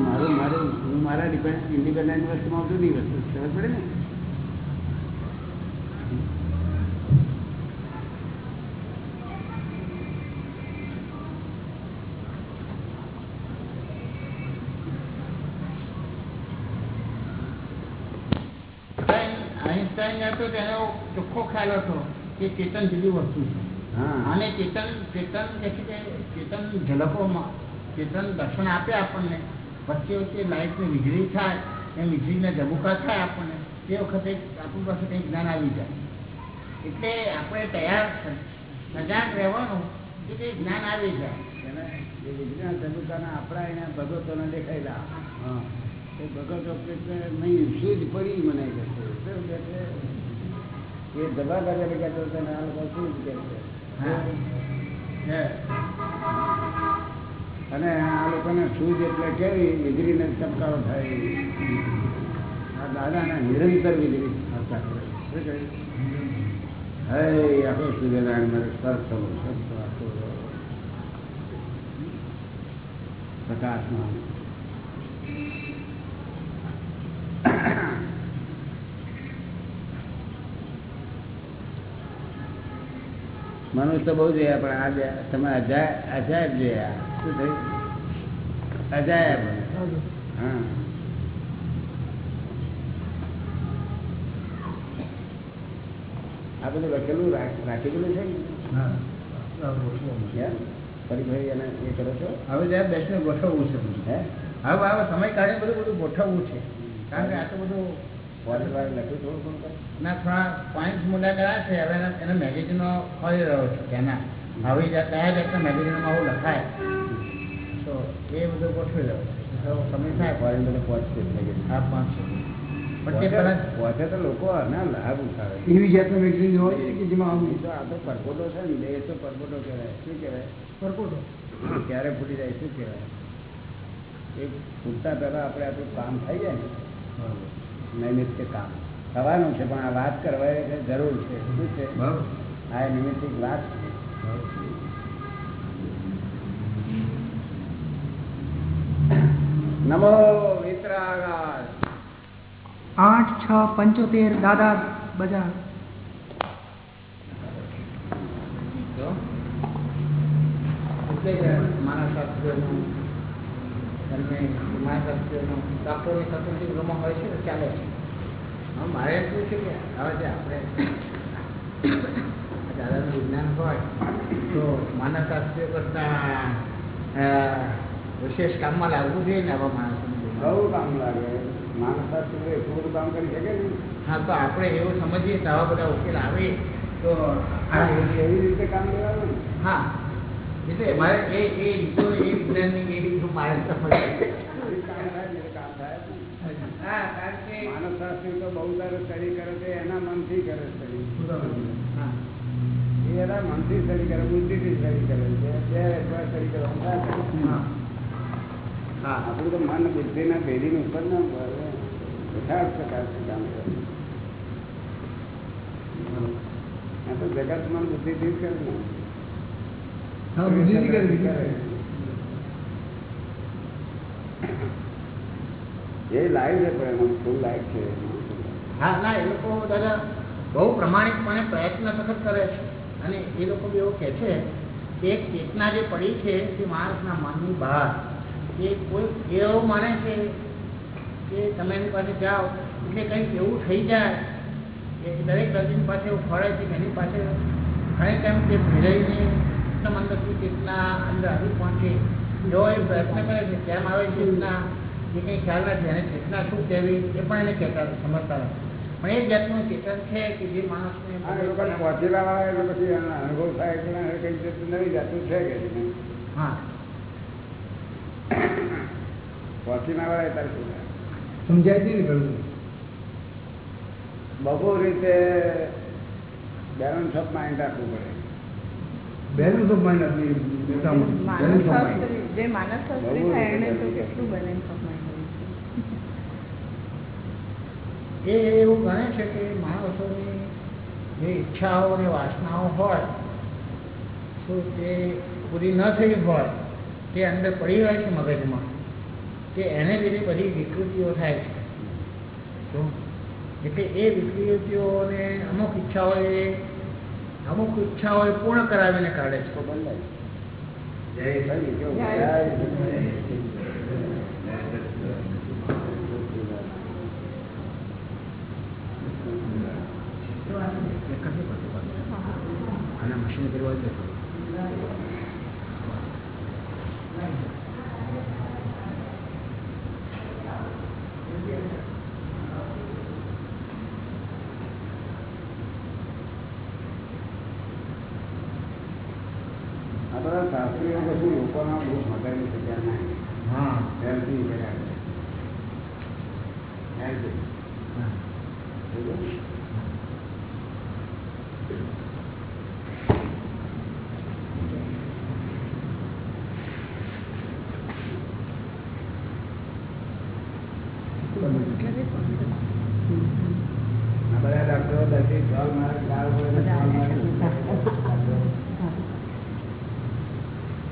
મારું મારું, હું મારા ડિપેન્ડ, ઇન્ડિપેન્ડન્ટ વસ્તુમાં જુદી વસ્તુ. ખબર પડે ને? ચોખ્ખો ખ્યાલ હતો કે ચેતન જુદી વસ્તુ છે. હા. અને ચેતન ચેતન ચેતન ઝલકોમાં ચેતન દર્શન આપે આપણને. વચ્ચે વચ્ચે લાઇટની વીજળી થાય એ વીજળીના ધબુકા થાય આપણને. તે વખતે આપણી પાસે કંઈક જ્ઞાન આવી જાય. એટલે આપણે તૈયાર સજાગ રહેવાનું કે તે જ્ઞાન આવી જાય. વિજ્ઞાન તબક્કાના આપણા એને ભગવતોને દેખાયેલા. ભગવતો નહીં શું જ પડી મને એ દબા કરે કે તો તને આ લોકો શું કે છે. અને આ લોકોને સૂજ એટલે કેવી વીજળીને ચમકારો થાય. આ દાદાના નિરંતર વીજળી? હે આખો સૂર્યનારાયણ મારે સ્પર્શ થવો સ્પર્શ આખો પ્રકાશમાં મનુષ્ય તો બહુ જોયા પણ આ તમે અજાયબ જોયા શું થયું? અજાયબ. હા. આ બધું લખેલું રાખેલું છે? ને? ફરી ફરી એને એ કરો છો? હવે જયારે બેસીને ગોઠવવું છે. હે? હવે હવે સમય કાઢે બધું બધું ગોઠવવું છે. કારણ કે આ તો બધું ના થોડા પોઈન્ટ મુદ્દા કર્યા છે. હવે એના મેગેઝિનો ખોલી રહ્યો છું તેના હવે જા- કયા જાતના મેગેઝિનમાં આવું લખાય. તો એ બધું ગોઠવી રહ્યો તો સમય થાય ફોરેન બધું પહોંચશે. આ પાંચસો પણ તે લોકો ના લાભ ઉઠાવે એવી જાતનું મેગઝીન હોય છે કે જેમાં આવું તો આ તો પરપોટો છે ને એ તો પરપોટો કહેવાય. શું કહેવાય? પરપોટો. ક્યારે ફૂટી જાય શું કહેવાય? એ ફૂટતા પહેલા આપણે આપણું કામ થઈ જાય ને. નૈમિત્ય કામ થવાનું છે પણ આ વાત કરવા જરૂર છે. શું છે? આ નિમિત્તિક વાત છે. નમો મિત્ર આઠ છ પંચોતેર દાદા બજાર. જો. એટલે ગૃહમાં હોય છે ચાલે છે. મારે શું છે કે હવે જે આપણે દાદાનું વિજ્ઞાન હોય તો માનવશાસ્ત્રીઓ કરતાં વિશેષ કામમાં લાગવું જોઈએ ને આવા માણસોનું બહુ કામ લાગે. એટલું બધું કામ કરી શકે ને. હા તો આપણે એવું સમજીએ તો આવા બધા ઉકેલ આવે. તો એવી રીતે કામ લેવાનું હા એટલે મારે એ એ એ વિજ્ઞાનની એ રીતો મારે સમજવી એ કામ થાય ને એ કામ થાય જ ને. હા કારણ કે માનસ શાસ્ત્રી તો બહુ તારે સ્ટડી કરે છે એના મનથી કરે સ્ટડી. એ એના મનથી સ્ટડી કરે બુદ્ધિથી સ્ટડી કરે છે. બે એકવાર સ્ટડી હા. આપણું તો મન બુદ્ધિના ભેદીનું ઉપર ના પડે. યથાર્થ પ્રકારથી કામ કરે. આ તો જગત મન બુદ્ધિથી જ કરે ને. બુદ્ધિથી કરે કરે. એ લાઈવ છે પણ એમાં ફૂલ લાઈવ છે. હા, ના, એ લોકો દાદા બહુ પ્રમાણિકપણે પ્રયત્ન સખત કરે છે. અને એ લોકો બી એવું કહે છે કે ચેતના જે પડી છે તે માણસના મનની બહાર. એ કોઈ એવું માને છે કે તમે એની પાસે જાઓ, એટલે કંઈક એવું થઈ જાય કે દરેક દર્દીની પાસે એવું ફળે છે કે એની પાસે ઘણી ટાઈમ તે ભેરાઈને એકદમ અંદરથી ચેતના અંદર આવી પહોંચે એવો એ પ્રયત્ન કરે છે. કેમ આવે ચેતના એ કંઈ ખ્યાલ નથી એને ચેતના શું કહેવી એ પણ એને કહેતા સમજતા નથી. પણ એ જાતનું ચેતન છે કે જે માણસને આ એ લોકોને પહોંચેલા વાળા એટલે પછી અનુભવ થાય એટલે એને કઈ જતું નવી જાતું છે કે નહીં. હા. પહોંચીના વાળા તારે શું સમજાય છે ને ઘણું બહુ રીતે બેલેન્સ ઓફ માઇન્ડ રાખવું પડે. બેલેન્સ ઓફ માઇન્ડ આપણી જે માનસશાસ્ત્રી બહુ થાય એને તો કેટલું બેલેન્સ ઓફ માઇન્ડ હોય એ એવું ગણે છે કે માણસોની જે ઈચ્છાઓ અને વાસનાઓ હોય તો તે પૂરી ન થઈ હોય, તે અંદર પડી રહે છે મગજમાં કે એને લીધે બધી વિકૃતિઓ થાય છે. તો એટલે એ વિકૃતિઓને અમુક ઈચ્છાઓ એ અમુક ઈચ્છાઓ એ પૂર્ણ કરાવીને કાઢે છે. તો બંધાય જય ભાઈ કેવું? જય જય અને મશીન કરવા જ બધા શાસ્ત્રીઓ કશું લોકોના બહુ મગાવી શક્યા નહીં હા. હેલ્થી કર્યા છે. હેલ્થી. સમજ્યો? આ બધા ડોક્ટરો દર્દી જોલ મારે ગાળ હોય ને જોલ મારે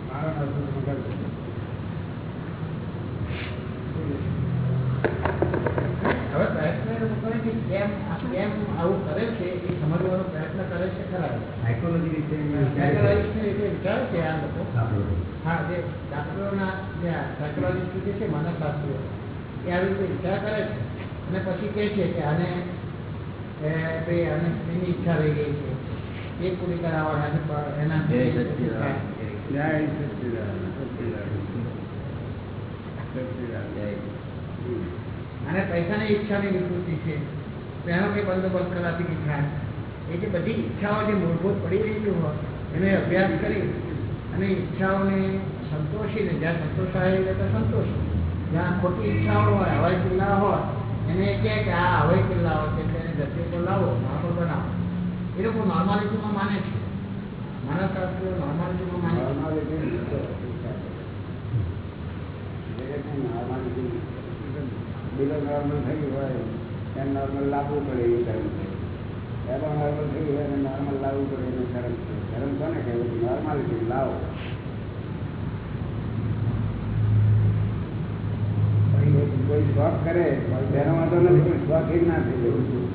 મારો નરસું મગજ હવે પ્રયત્ન એ લોકો કરે છે કેમ આ કેમ આવું કરે છે એ સમજવાનો પ્રયત્ન કરે છે ખરા સાયકોલોજી રીતે સાયકોલોજીસ્ટને રીતે વિચારે છે આ લોકો આપણે હા જે ડાક્ટરોના જે સાયકોલોજીસ્ટ જે છે માનસશાસ્ત્રીઓ એ આવી રીતે વિચાર કરે છે અને પછી કહે છે કે આને ભાઈ આને એની ઈચ્છા રહી ગઈ છે. એ પૂરી કરાવવાના એના. અને પૈસાની ઈચ્છાની વિકૃતિ છે. પહેલો એનો કંઈ બંદોબસ્ત કરાતી કંઈ થાય એ જે બધી ઈચ્છાઓ જે મૂળભૂત પડી રહી હોય એને અભ્યાસ કરી અને ઈચ્છાઓને સંતોષીને જ્યાં સંતોષાય એટલે તો સંતોષ જ્યાં ખોટી ઈચ્છાઓ હોય હવાઈ કિલ્લા હોય, એને કહે કે આ હવાઈ કિલ્લાઓ છે એને ધરતી પર લાવો નોર્મલ બનાવો. એ લોકો નોર્માલિટીમાં માને છે. માનસશાસ્ત્રીઓ નોર્માલિટીમાં માને normal થયું હોય એને નોર્મલ લાવવું પડે એવું ધર્મ છે. એમાં એને normal લાવવું પડે એનું ધર્મ છે. ધર્મ કોને કહેવાય? નોર્માલિટી લાવો. કોઈ- શોખ કરે તેનો વાંધો નથી, પણ શોખીન ના થઈ જવું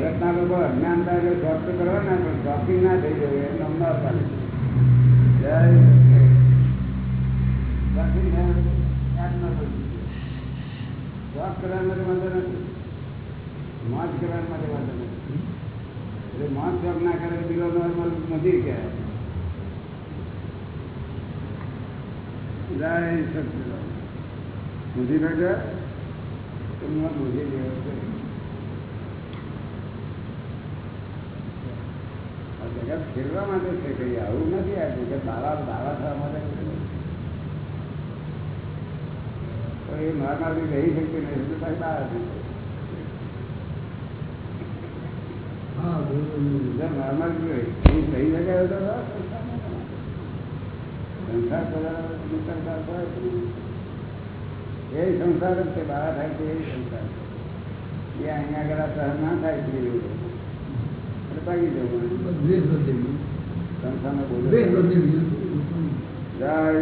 જગતના લોકો અજ્ઞાનતા એટલે શોખ તો કરવાના, પણ શોખીન ના થઈ જવું એમ નંબર પાડે જય. શોખ માટે વાંધો નથી. મોજ કરવા માટે વાંધો નથી. એટલે મોજ શોખ ના કરે બીજો નોર્મલ મજૂર કહેવાય જય સચિદાનંદ બુદ્ધિ બેઠા તો હું બુદ્ધિ આ જગત ખેલવા માટે છે કઈ આવું નથી આ જગત દાવા દાવા થવા માટે એ નોર્માલી રહી શકતી નહીં તો સાહેબ બહાર નથી. હા બરોબર. જો નોર્મલ રહી રહી તો સંસાર સંસાર એ સંસાર જ છે બહાર થાય છે એ સંસાર એ અહીંયા આગળ સહન ના થાય છે એટલે ભાગી જવું બોલો જય.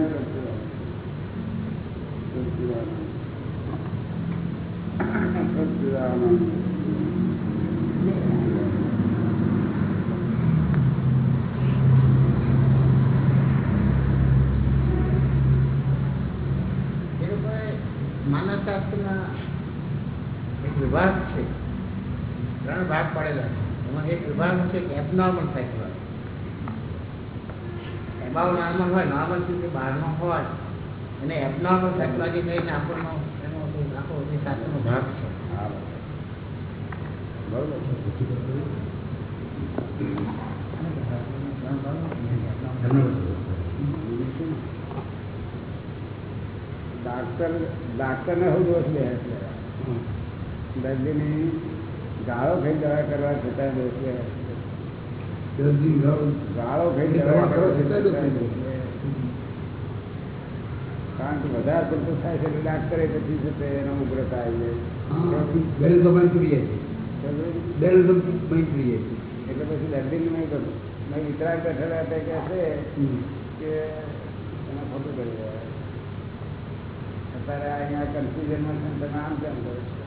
સચિદાનંદ. સચિદાનંદ. એ લોકોએ માનસશાસ્ત્રના એક વિભાગ છે. ત્રણ ભાગ પડેલા છે. એમાં એક વિભાગ છે કે એબનોર્મલ સાયકોલોજી એબાઉ નોર્મલ હોય નોર્મલથી બહારનો હોય. અને એબનોર્મલ સાયકોલોજી કહીને આપણનો એનો આખો શાસ્ત્રનો ભાગ છે. બરોબર ડાક્ટર ડાક્ટરને શું દોષ લે દર્દીની ગાળો ખાઈ દવા કરવા છતાં દોષ લે ગાળો ખાઈ દવા કરવા કરવા છતાં. કારણ કે વધારે પડતું થાય છે એટલે ડાક્ટરે પછી છે તે એનો ઉગ્રતા આવી જાય બેલ દબાણ તૂટી જાય છે. સમજ્યું? તૂટી જાય એટલે પછી દર્દીને નહીં કહ્યું મેં વિતરાગ બેઠેલા હતા કે છે કે તમે ખોટું કરી આ અહીંયા કન્ફ્યુઝનમાં છે તમે આમ કેમ કરો છો.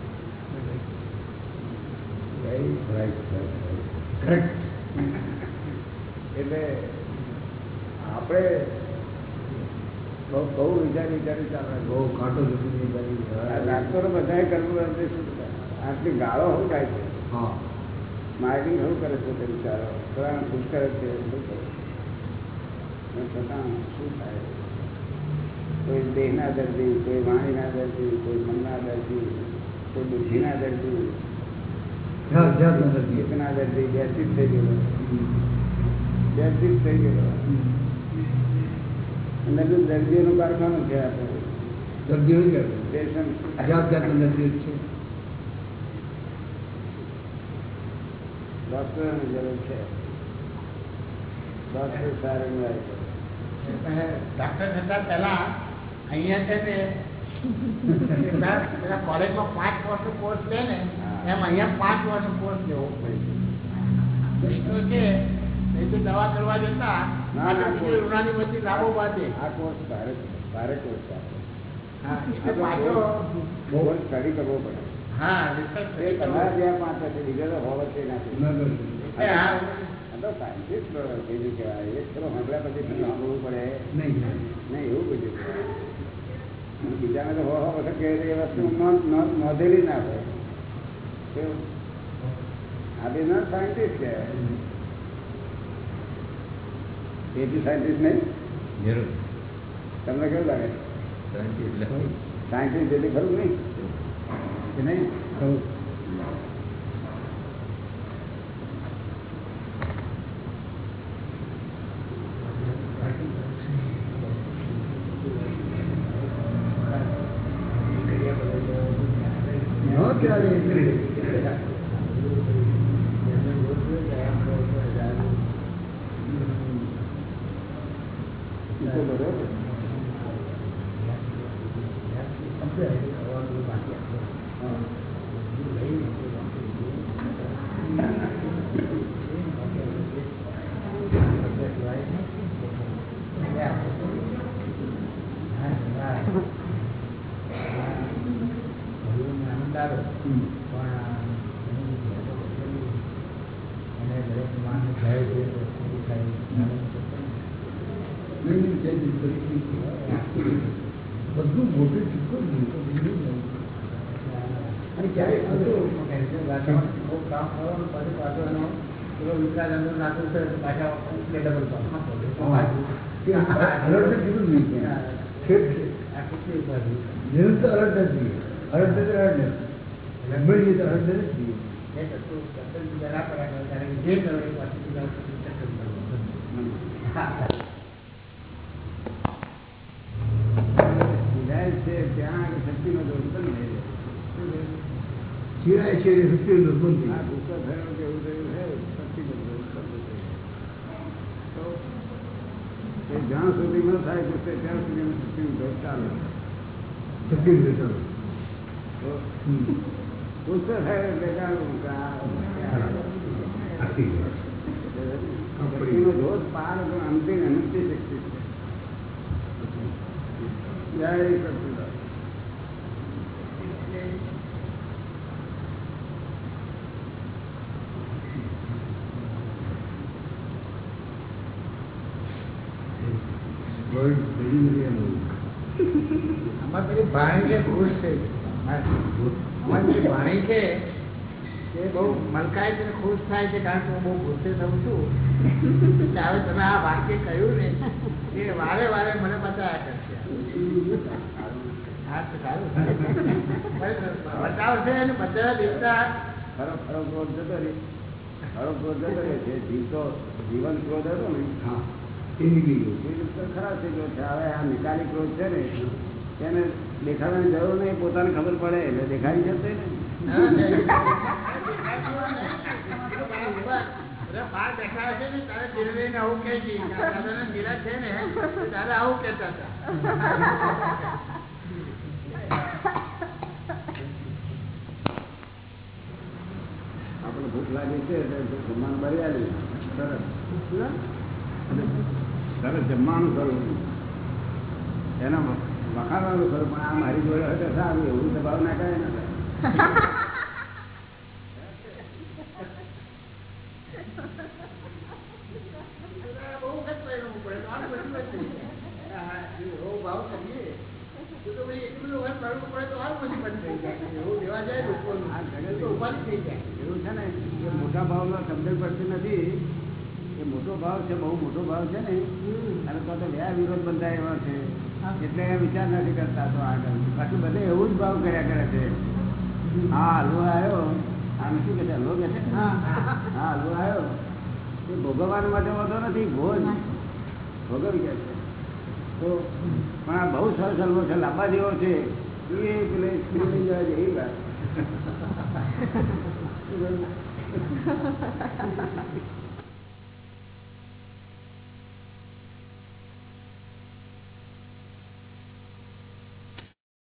એટલે આપણે બહુ વિચાર વિચારી ચાલે. બહુ કાંટો ડાક્ટરો બધાએ કરવું એટલે શું કરે? આટલી ગાળો શું થાય છે? હા. માર્કિંગ શું કરે છે તે વિચારો? ઘણા શું કરે છે શું કરે છતાં શું થાય? કોઈ દેહના દર્દી કોઈ વાણીના દર્દી કોઈ મનના દર્દી કોઈ બુદ્ધિના દર્દી જાત જાતના દર્દી ચેતના દર્દી વ્યસ્તિત થઈ ગયેલો વ્યસ્તિત થઈ ગયેલો અને બધું દર્દીઓનું કારખાનું છે આપણે દર્દીઓ નહીં કહેવાય. પેશન્ટ જાત જાતના દર્દીઓ છે ડોક્ટરોની જરૂર છે ડોક્ટર સારું મળે છે ડાક્ટર થતા પહેલા અહીંયા છે ને કોલેજમાં પાંચ વર્ષનો કોર્સ લે ને એમ અહીંયા પાંચ વર્ષનો કોર્સ લેવો પડે. છે તો દવા કરવા જતા ના, આ ના, તો બીજી ઋણાની બધી લાભો બાંધે આ કોર્સ ભારે ભારે કોર્સ છે હા એટલે પાછો બહુ સ્ટડી કરવો પડે. હા તમારા જ્યાં પાંચ હશે બીજા તો છે નથી. ના દર્દી એ હા. આ તો સાયન્ટિસ્ટ કહેવાય. એક ચલો સાંભળ્યા પછી તમને સાંભળવું પડે. નહીં નહીં એવું અને બીજાને તો હો હો વખત કહે છે એ વસ્તુ નોંધ- નોંધ- નોંધેલી ના હોય? આ બે ના સાયન્ટિસ્ટ કહેવાય એ બી સાયન્ટિસ્ટ નહીં? જરૂર. તમને કેવું લાગે? સાયન્ટિસ્ટ એટલે સાયન્ટિસ્ટ જેટલી ખરું નહીં કે નહીં? ખરું. ન ચાલે એટલે એ તો બરોબર નહીં, નહીં, તે જ પરિસ્થિતિ. બધું મોટું ચૂકવું જ નહીં. અને ક્યારેક હતું બહુ કામ કરવાનું પછી પાછો એનો પેલો વિચાર અંદર નાખવું છે તો પાછા એટલે ડબલ હા. કે અલર્ટ જ કીધું જ નહીં ક્યાંય. ઠેક છે. આ કેટલી ઉપાધિ નિરંતર અલર્ટ જ જોઈએ. અલર્ટ જ અલર્ટ જ. ગંભીર રીતે અલર્ટ જ જોઈએ. એ તો તું સતત જરા પર આગળ તારે જે કરો એ પાછું બીજા ઉપર સતત કરવાનું. જાય છે ત્યાં આગળ શક્તિનો દોષ પણ નહીં રહે. ચીરાય છે એ સત્ય દુર્બંધી. આ ગુસ્સો થયો કે એવું થયું છે શક્તિનો દોષ પણ નહીં રહે. તો એ જ્યાં સુધી ન થાય ગુસ્સે ત્યાં સુધી દોષ ચાલે રીતે ચાલો. તો હમ. ગુસ્સો થાય એટલે જાણવું કે આ આખી વાત. શક્તિનો દોષ પાર તો અંતિમ અનંત શક્તિ છે જય સચિદાનંદ. વર્ડ ભેગી નથી એમ બોલું. અમારી પેલી ભાણી છે ઘૂસ છે ભાણી છે એ બહુ મલકાય છે ખુશ થાય છે કારણ કે હું બહુ ગુસ્સે થઉં છું. ત્યારે તમે આ વાક્ય કહ્યું ને એ વારે વારે મને બતાવ્યા કરશે. હા તો સારું. બતાવશે અને બધા દેવતા ખરો ખરો ક્રોધ જતો રહે. ખરો ક્રોધ જતો રહે. છે જીવતો જીવન ક્રોધ હતો ને હા. એ નીકળી ગયું. ખરાબ થઈ ગયો છે હવે આ નિકાલી ક્રોધ છે ને તેને દેખાડવાની જરૂર નહીં પોતાને ખબર પડે એટલે દેખાડી જશે આપણે ભૂખ લાગી છે જમવાનું આવ્યું સરસ. સરસ જમવાનું કરવું એના વખાણવાનું ખરું પણ આ મારી જોડે હોય તો સારું એવું દબાવ ના કરે ને જાય. ભાવ મોટા ભાવનો સમજણ પડતી નથી એ મોટો ભાવ છે બહુ મોટો ભાવ છે ને અને તો તો વ્યા વિરોધ બંધાય એવા છે એટલે વિચાર નથી કરતા તો આગળ. બાકી બધે એવું જ ભાવ કર્યા કરે છે. હા, હલવો આવ્યો. આમ શું કે છે, હલવો કે છે? હા, હલવો આવ્યો. એ ભોગવવા માટે હોતો નથી, ભોજ. ભોગવી ગયા છે. તો પણ આ બહુ સરસ હલવો છે, લાંબા જેવો છે. એ પેલે સ્કૂલ જવા છે, એ વાત?